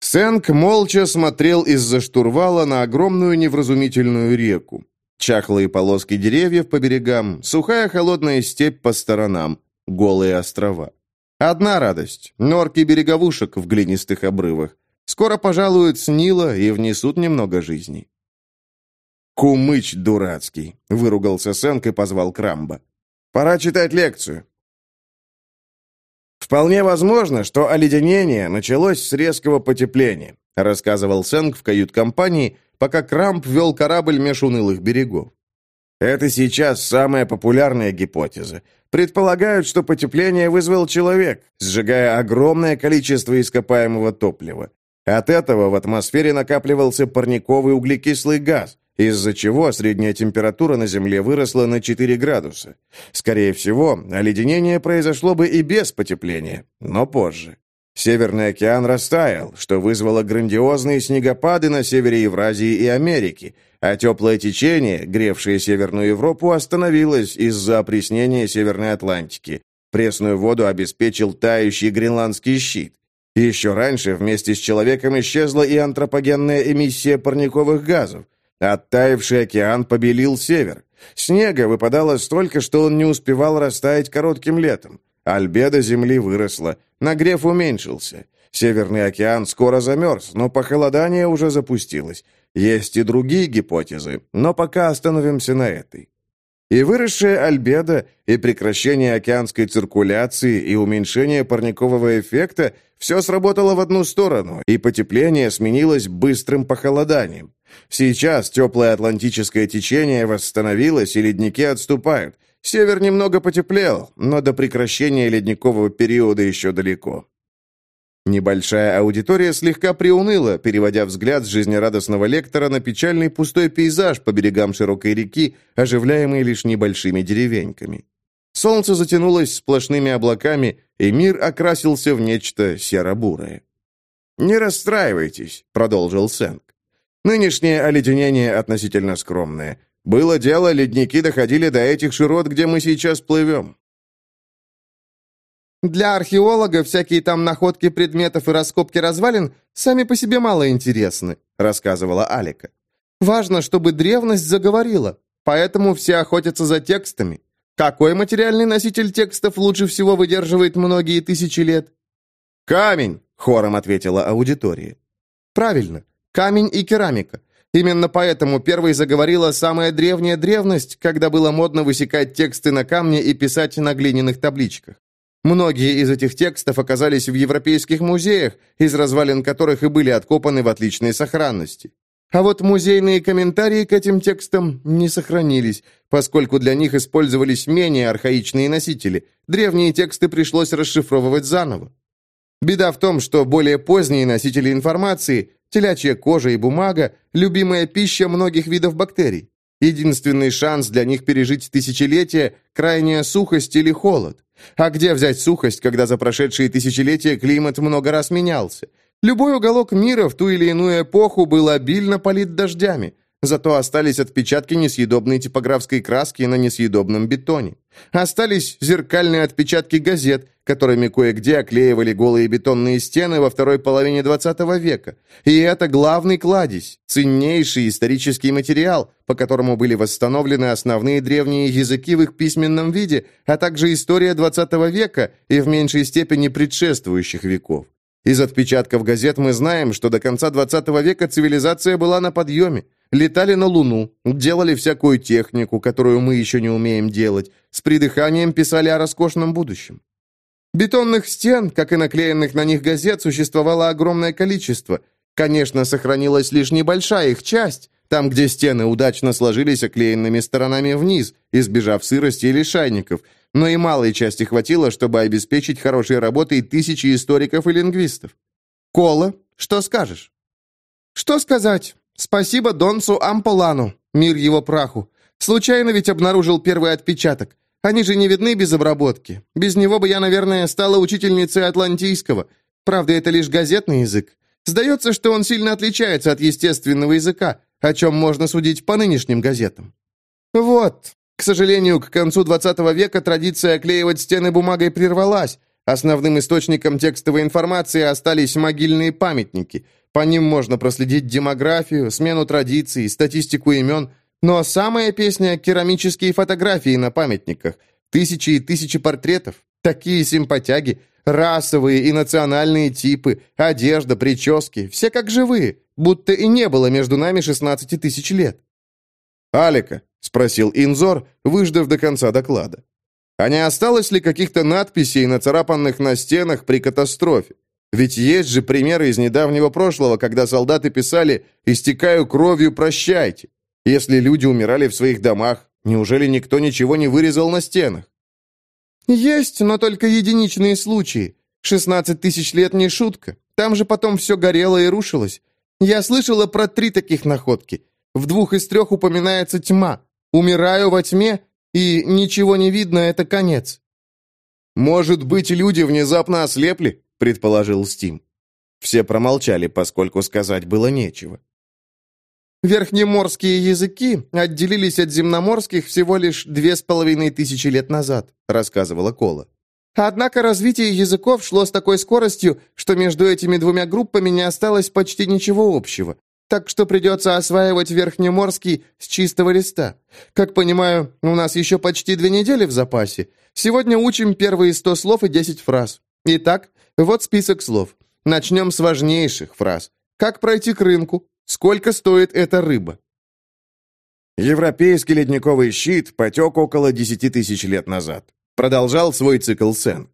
Сэнк молча смотрел из-за штурвала на огромную невразумительную реку. Чахлые полоски деревьев по берегам, сухая холодная степь по сторонам, голые острова. Одна радость — норки береговушек в глинистых обрывах. Скоро пожалуют с Нила и внесут немного жизни. «Кумыч дурацкий!» — выругался Сэнк и позвал Крамба. «Пора читать лекцию». «Вполне возможно, что оледенение началось с резкого потепления», рассказывал Сэнк в кают-компании, пока Крамп вел корабль меж унылых берегов. Это сейчас самая популярная гипотеза. Предполагают, что потепление вызвал человек, сжигая огромное количество ископаемого топлива. От этого в атмосфере накапливался парниковый углекислый газ, из-за чего средняя температура на Земле выросла на 4 градуса. Скорее всего, оледенение произошло бы и без потепления, но позже. Северный океан растаял, что вызвало грандиозные снегопады на севере Евразии и Америки, а теплое течение, гревшее Северную Европу, остановилось из-за опреснения Северной Атлантики. Пресную воду обеспечил тающий гренландский щит. Еще раньше вместе с человеком исчезла и антропогенная эмиссия парниковых газов, Оттаивший океан побелил север. Снега выпадало столько, что он не успевал растаять коротким летом. Альбедо земли выросла, нагрев уменьшился. Северный океан скоро замерз, но похолодание уже запустилось. Есть и другие гипотезы, но пока остановимся на этой. И выросшее альбедо, и прекращение океанской циркуляции, и уменьшение парникового эффекта – все сработало в одну сторону, и потепление сменилось быстрым похолоданием. Сейчас теплое атлантическое течение восстановилось, и ледники отступают. Север немного потеплел, но до прекращения ледникового периода еще далеко. Небольшая аудитория слегка приуныла, переводя взгляд с жизнерадостного лектора на печальный пустой пейзаж по берегам широкой реки, оживляемый лишь небольшими деревеньками. Солнце затянулось сплошными облаками, и мир окрасился в нечто серо-бурое. «Не расстраивайтесь», — продолжил Сэнк. Нынешнее оледенение относительно скромное. Было дело, ледники доходили до этих широт, где мы сейчас плывем. Для археолога всякие там находки предметов и раскопки развалин сами по себе мало интересны, рассказывала Алика. Важно, чтобы древность заговорила, поэтому все охотятся за текстами. Какой материальный носитель текстов лучше всего выдерживает многие тысячи лет? Камень, хором ответила аудитория. Правильно. Камень и керамика. Именно поэтому первой заговорила самая древняя древность, когда было модно высекать тексты на камне и писать на глиняных табличках. Многие из этих текстов оказались в европейских музеях, из развалин которых и были откопаны в отличной сохранности. А вот музейные комментарии к этим текстам не сохранились, поскольку для них использовались менее архаичные носители. Древние тексты пришлось расшифровывать заново. Беда в том, что более поздние носители информации Телячья кожа и бумага – любимая пища многих видов бактерий. Единственный шанс для них пережить тысячелетия – крайняя сухость или холод. А где взять сухость, когда за прошедшие тысячелетия климат много раз менялся? Любой уголок мира в ту или иную эпоху был обильно полит дождями. Зато остались отпечатки несъедобной типографской краски на несъедобном бетоне. Остались зеркальные отпечатки газет, которыми кое-где оклеивали голые бетонные стены во второй половине XX века. И это главный кладезь, ценнейший исторический материал, по которому были восстановлены основные древние языки в их письменном виде, а также история XX века и в меньшей степени предшествующих веков. Из отпечатков газет мы знаем, что до конца XX века цивилизация была на подъеме. Летали на Луну, делали всякую технику, которую мы еще не умеем делать, с придыханием писали о роскошном будущем. Бетонных стен, как и наклеенных на них газет, существовало огромное количество. Конечно, сохранилась лишь небольшая их часть, там, где стены удачно сложились оклеенными сторонами вниз, избежав сырости или шайников – но и малой части хватило, чтобы обеспечить хорошей работой тысячи историков и лингвистов. Кола, что скажешь? Что сказать? Спасибо Донсу Амполану, мир его праху. Случайно ведь обнаружил первый отпечаток. Они же не видны без обработки. Без него бы я, наверное, стала учительницей атлантийского. Правда, это лишь газетный язык. Сдается, что он сильно отличается от естественного языка, о чем можно судить по нынешним газетам. Вот, к сожалению, к концу XX века традиция оклеивать стены бумагой прервалась. Основным источником текстовой информации остались могильные памятники. По ним можно проследить демографию, смену традиций, статистику имен. Но самая песня — керамические фотографии на памятниках. Тысячи и тысячи портретов. Такие симпатяги. Расовые и национальные типы, одежда, прически. Все как живые. Будто и не было между нами 16 тысяч лет. «Алика, — спросил Инзор, выждав до конца доклада. «А не осталось ли каких-то надписей, нацарапанных на стенах при катастрофе? Ведь есть же примеры из недавнего прошлого, когда солдаты писали «Истекаю кровью, прощайте». Если люди умирали в своих домах, неужели никто ничего не вырезал на стенах? «Есть, но только единичные случаи. Шестнадцать тысяч лет не шутка. Там же потом все горело и рушилось. Я слышала про три таких находки. В двух из трех упоминается тьма. Умираю во тьме, и ничего не видно, это конец». «Может быть, люди внезапно ослепли?» — предположил Стим. Все промолчали, поскольку сказать было нечего. «Верхнеморские языки отделились от земноморских всего лишь две с половиной тысячи лет назад», — рассказывала Кола. «Однако развитие языков шло с такой скоростью, что между этими двумя группами не осталось почти ничего общего так что придется осваивать Верхнеморский с чистого листа. Как понимаю, у нас еще почти две недели в запасе. Сегодня учим первые сто слов и десять фраз. Итак, вот список слов. Начнем с важнейших фраз. Как пройти к рынку? Сколько стоит эта рыба? Европейский ледниковый щит потек около десяти тысяч лет назад. Продолжал свой цикл Сенк.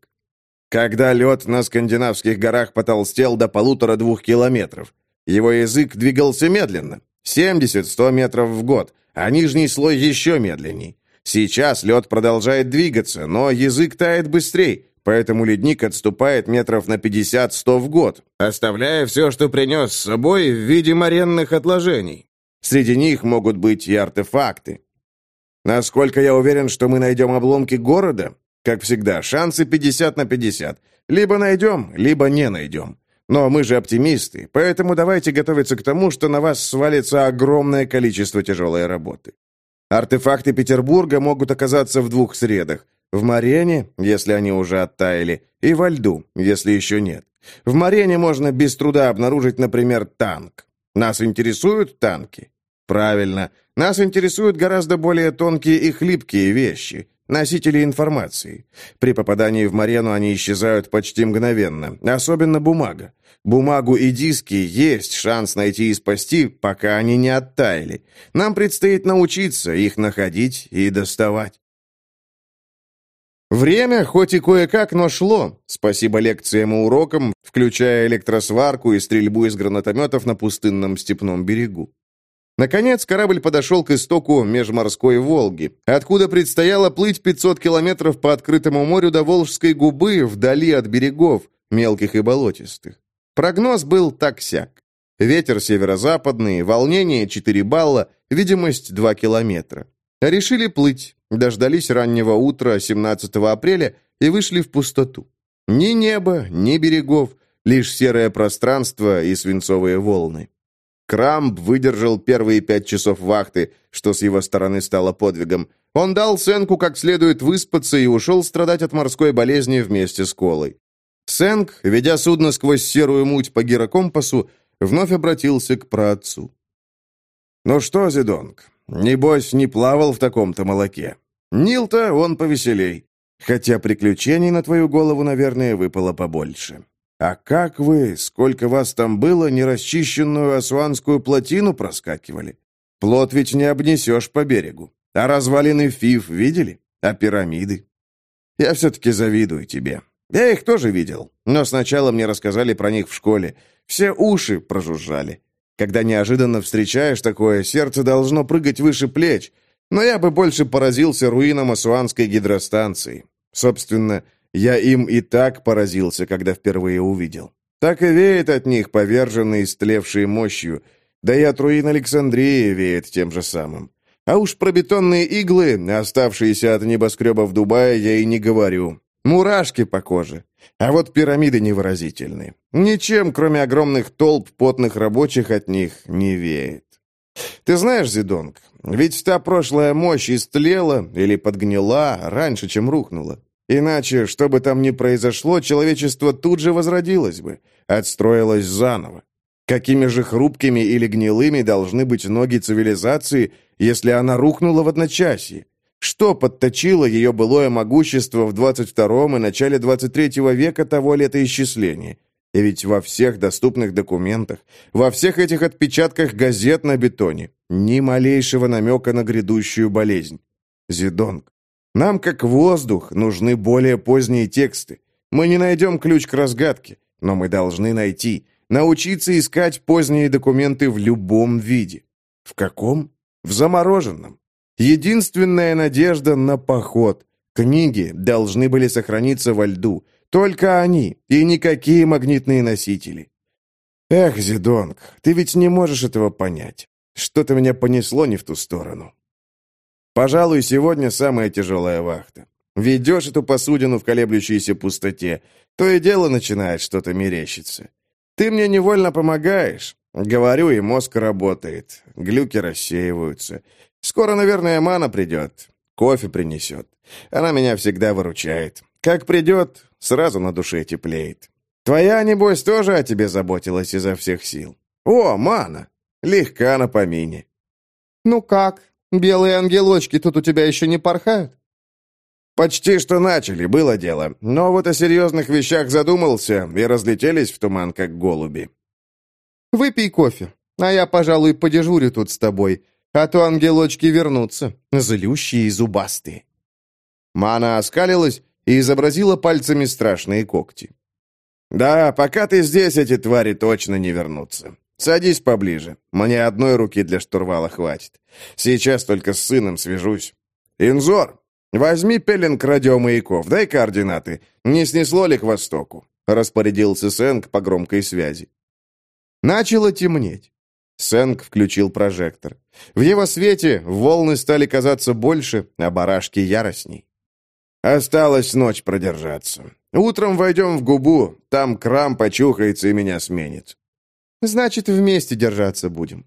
Когда лед на скандинавских горах потолстел до полутора-двух километров, его язык двигался медленно, 70-100 метров в год, а нижний слой еще медленней. Сейчас лед продолжает двигаться, но язык тает быстрее, поэтому ледник отступает метров на 50-100 в год, оставляя все, что принес с собой в виде моренных отложений. Среди них могут быть и артефакты. Насколько я уверен, что мы найдем обломки города? Как всегда, шансы 50 на 50. Либо найдем, либо не найдем. Но мы же оптимисты, поэтому давайте готовиться к тому, что на вас свалится огромное количество тяжелой работы. Артефакты Петербурга могут оказаться в двух средах. В Марене, если они уже оттаяли, и во льду, если еще нет. В Марене можно без труда обнаружить, например, танк. Нас интересуют танки? Правильно. Нас интересуют гораздо более тонкие и хлипкие вещи. Носители информации. При попадании в Марену они исчезают почти мгновенно, особенно бумага. Бумагу и диски есть шанс найти и спасти, пока они не оттаяли. Нам предстоит научиться их находить и доставать. Время хоть и кое-как, но шло, спасибо лекциям и урокам, включая электросварку и стрельбу из гранатометов на пустынном степном берегу. Наконец корабль подошел к истоку межморской Волги, откуда предстояло плыть 500 километров по открытому морю до Волжской губы, вдали от берегов, мелких и болотистых. Прогноз был так-сяк. Ветер северо-западный, волнение 4 балла, видимость 2 километра. Решили плыть, дождались раннего утра 17 апреля и вышли в пустоту. Ни неба, ни берегов, лишь серое пространство и свинцовые волны. Крамп выдержал первые пять часов вахты, что с его стороны стало подвигом. Он дал Сенку как следует выспаться и ушел страдать от морской болезни вместе с Колой. Сенк, ведя судно сквозь серую муть по гирокомпасу, вновь обратился к праотцу. «Ну что, Зидонг, небось, не плавал в таком-то молоке. Нил-то он повеселей. Хотя приключений на твою голову, наверное, выпало побольше. А как вы, сколько вас там было, нерасчищенную Асуанскую плотину проскакивали? Плот ведь не обнесешь по берегу. А развалины Фиф видели? А пирамиды? Я все-таки завидую тебе. Я их тоже видел, но сначала мне рассказали про них в школе. Все уши прожужжали. Когда неожиданно встречаешь такое, сердце должно прыгать выше плеч. Но я бы больше поразился руинам Асуанской гидростанции. Собственно, я им и так поразился, когда впервые увидел. Так и веет от них, поверженные истлевшей мощью. Да и от руин Александрии веет тем же самым. А уж про бетонные иглы, оставшиеся от небоскребов Дубая, я и не говорю. Мурашки по коже. А вот пирамиды невыразительны. Ничем, кроме огромных толп потных рабочих, от них не веет. Ты знаешь, Зидонг, ведь та прошлая мощь истлела или подгнила раньше, чем рухнула. Иначе, что бы там ни произошло, человечество тут же возродилось бы, отстроилось заново. Какими же хрупкими или гнилыми должны быть ноги цивилизации, если она рухнула в одночасье? Что подточило ее былое могущество в 22 и начале 23 века того летоисчисления? И ведь во всех доступных документах, во всех этих отпечатках газет на бетоне, ни малейшего намека на грядущую болезнь. Зидонг, нам, как воздух, нужны более поздние тексты. Мы не найдем ключ к разгадке, но мы должны найти, научиться искать поздние документы в любом виде. В каком? В замороженном. Единственная надежда на поход. Книги должны были сохраниться во льду. Только они, и никакие магнитные носители. Эх, Зидонг, ты ведь не можешь этого понять. Что-то меня понесло не в ту сторону. Пожалуй, сегодня самая тяжелая вахта. Ведешь эту посудину в колеблющейся пустоте, то и дело начинает что-то мерещиться. Ты мне невольно помогаешь. Говорю, и мозг работает. Глюки рассеиваются. Скоро, наверное, мана придет. Кофе принесет. Она меня всегда выручает. Как придет, сразу на душе теплеет. Твоя, небось, тоже о тебе заботилась изо всех сил. О, мана! Легка на помине. «Ну как, Белые ангелочки тут у тебя еще не порхают?» «Почти что начали, было дело. Но вот о серьезных вещах задумался и разлетелись в туман, как голуби». «Выпей кофе, а я, пожалуй, подежурю тут с тобой, а то ангелочки вернутся, злющие и зубастые». Мана оскалилась и изобразила пальцами страшные когти. «Да, пока ты здесь, эти твари точно не вернутся. «Садись поближе. Мне одной руки для штурвала хватит. Сейчас только с сыном свяжусь. Инзор, возьми пеленг радиомаяков, дай координаты. Не снесло ли к востоку?» Распорядился Сэнк по громкой связи. Начало темнеть. Сэнк включил прожектор. В его свете волны стали казаться больше, а барашки яростней. «Осталась ночь продержаться. Утром войдем в губу, там крам почухается и меня сменит. Значит, вместе держаться будем.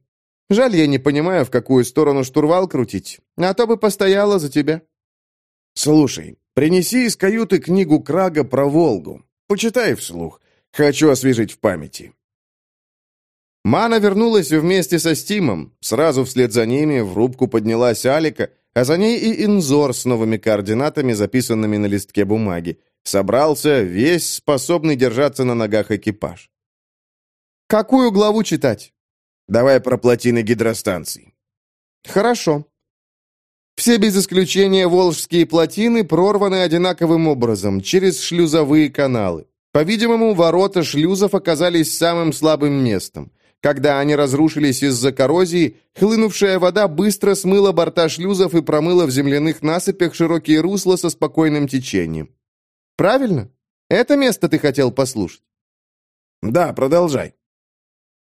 Жаль, я не понимаю, в какую сторону штурвал крутить, а то бы постояла за тебя. Слушай, принеси из каюты книгу Крага про Волгу. Почитай вслух. Хочу освежить в памяти. Мана вернулась вместе со Стимом. Сразу вслед за ними в рубку поднялась Алика, а за ней и Инзор с новыми координатами, записанными на листке бумаги. Собрался весь способный держаться на ногах экипаж. Какую главу читать? Давай про плотины гидростанций. Хорошо. Все без исключения волжские плотины прорваны одинаковым образом, через шлюзовые каналы. По-видимому, ворота шлюзов оказались самым слабым местом. Когда они разрушились из-за коррозии, хлынувшая вода быстро смыла борта шлюзов и промыла в земляных насыпях широкие русла со спокойным течением. Правильно? Это место ты хотел послушать? Да, продолжай.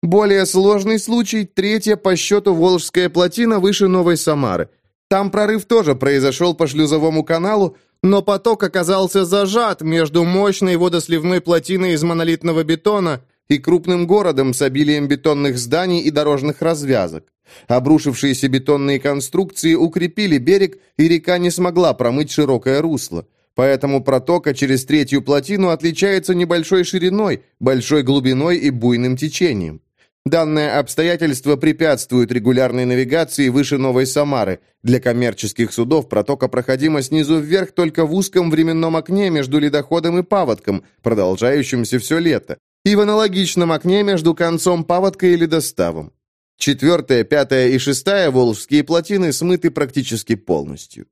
Более сложный случай – третья по счету Волжская плотина выше Новой Самары. Там прорыв тоже произошел по шлюзовому каналу, но поток оказался зажат между мощной водосливной плотиной из монолитного бетона, и крупным городом с обилием бетонных зданий и дорожных развязок. Обрушившиеся бетонные конструкции укрепили берег, и река не смогла промыть широкое русло. Поэтому протока через третью плотину отличается небольшой шириной, большой глубиной и буйным течением. Данное обстоятельство препятствует регулярной навигации выше Новой Самары. Для коммерческих судов протока проходима снизу вверх только в узком временном окне между ледоходом и паводком, продолжающимся все лето, и в аналогичном окне между концом паводка и ледоставом. Четвертая, пятая и шестая волжские плотины смыты практически полностью.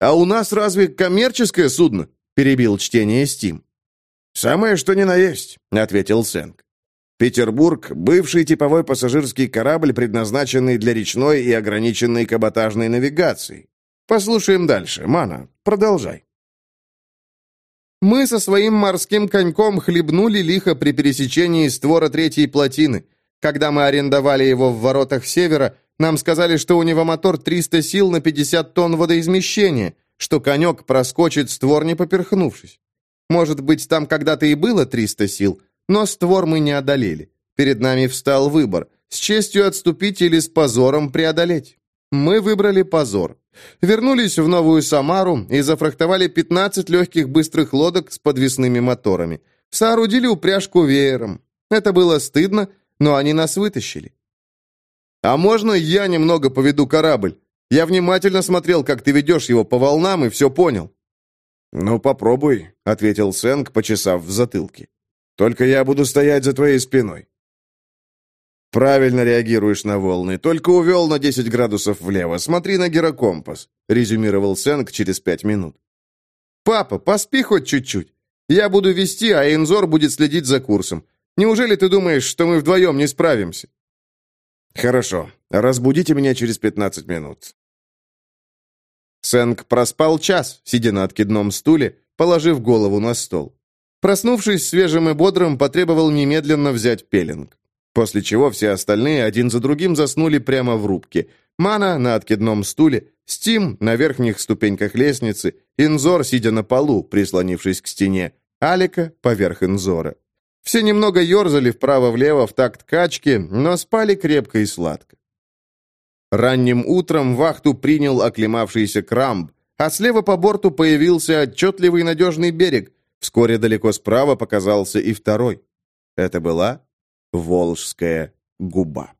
«А у нас разве коммерческое судно?» – перебил чтение Стим. «Самое что ни на есть», – ответил Сэнк. Петербург – бывший типовой пассажирский корабль, предназначенный для речной и ограниченной каботажной навигации. Послушаем дальше. Мана, продолжай. Мы со своим морским коньком хлебнули лихо при пересечении створа третьей плотины. Когда мы арендовали его в воротах севера, нам сказали, что у него мотор 300 сил на 50 тонн водоизмещения, что конек проскочит створ, не поперхнувшись. Может быть, там когда-то и было 300 сил, но створ мы не одолели. Перед нами встал выбор – с честью отступить или с позором преодолеть. Мы выбрали позор. Вернулись в Новую Самару и зафрахтовали 15 легких быстрых лодок с подвесными моторами. Соорудили упряжку веером. Это было стыдно, но они нас вытащили. «А можно я немного поведу корабль? Я внимательно смотрел, как ты ведешь его по волнам, и все понял». «Ну, попробуй», — ответил Сэнк, почесав в затылке. Только я буду стоять за твоей спиной». «Правильно реагируешь на волны. Только увел на 10 градусов влево. Смотри на гирокомпас», — резюмировал Сенк через пять минут. «Папа, поспи хоть чуть-чуть. Я буду вести, а Инзор будет следить за курсом. Неужели ты думаешь, что мы вдвоем не справимся?» «Хорошо. Разбудите меня через 15 минут». Сэнк проспал час, сидя на откидном стуле, положив голову на стол. Проснувшись свежим и бодрым, потребовал немедленно взять пеленг. После чего все остальные один за другим заснули прямо в рубке. Мана на откидном стуле, Стим на верхних ступеньках лестницы, Инзор, сидя на полу, прислонившись к стене, Алика поверх Инзора. Все немного ерзали вправо-влево в такт качки, но спали крепко и сладко. Ранним утром вахту принял оклемавшийся крамб, а слева по борту появился отчетливый надежный берег, Вскоре далеко справа показался и второй. Это была Волжская губа.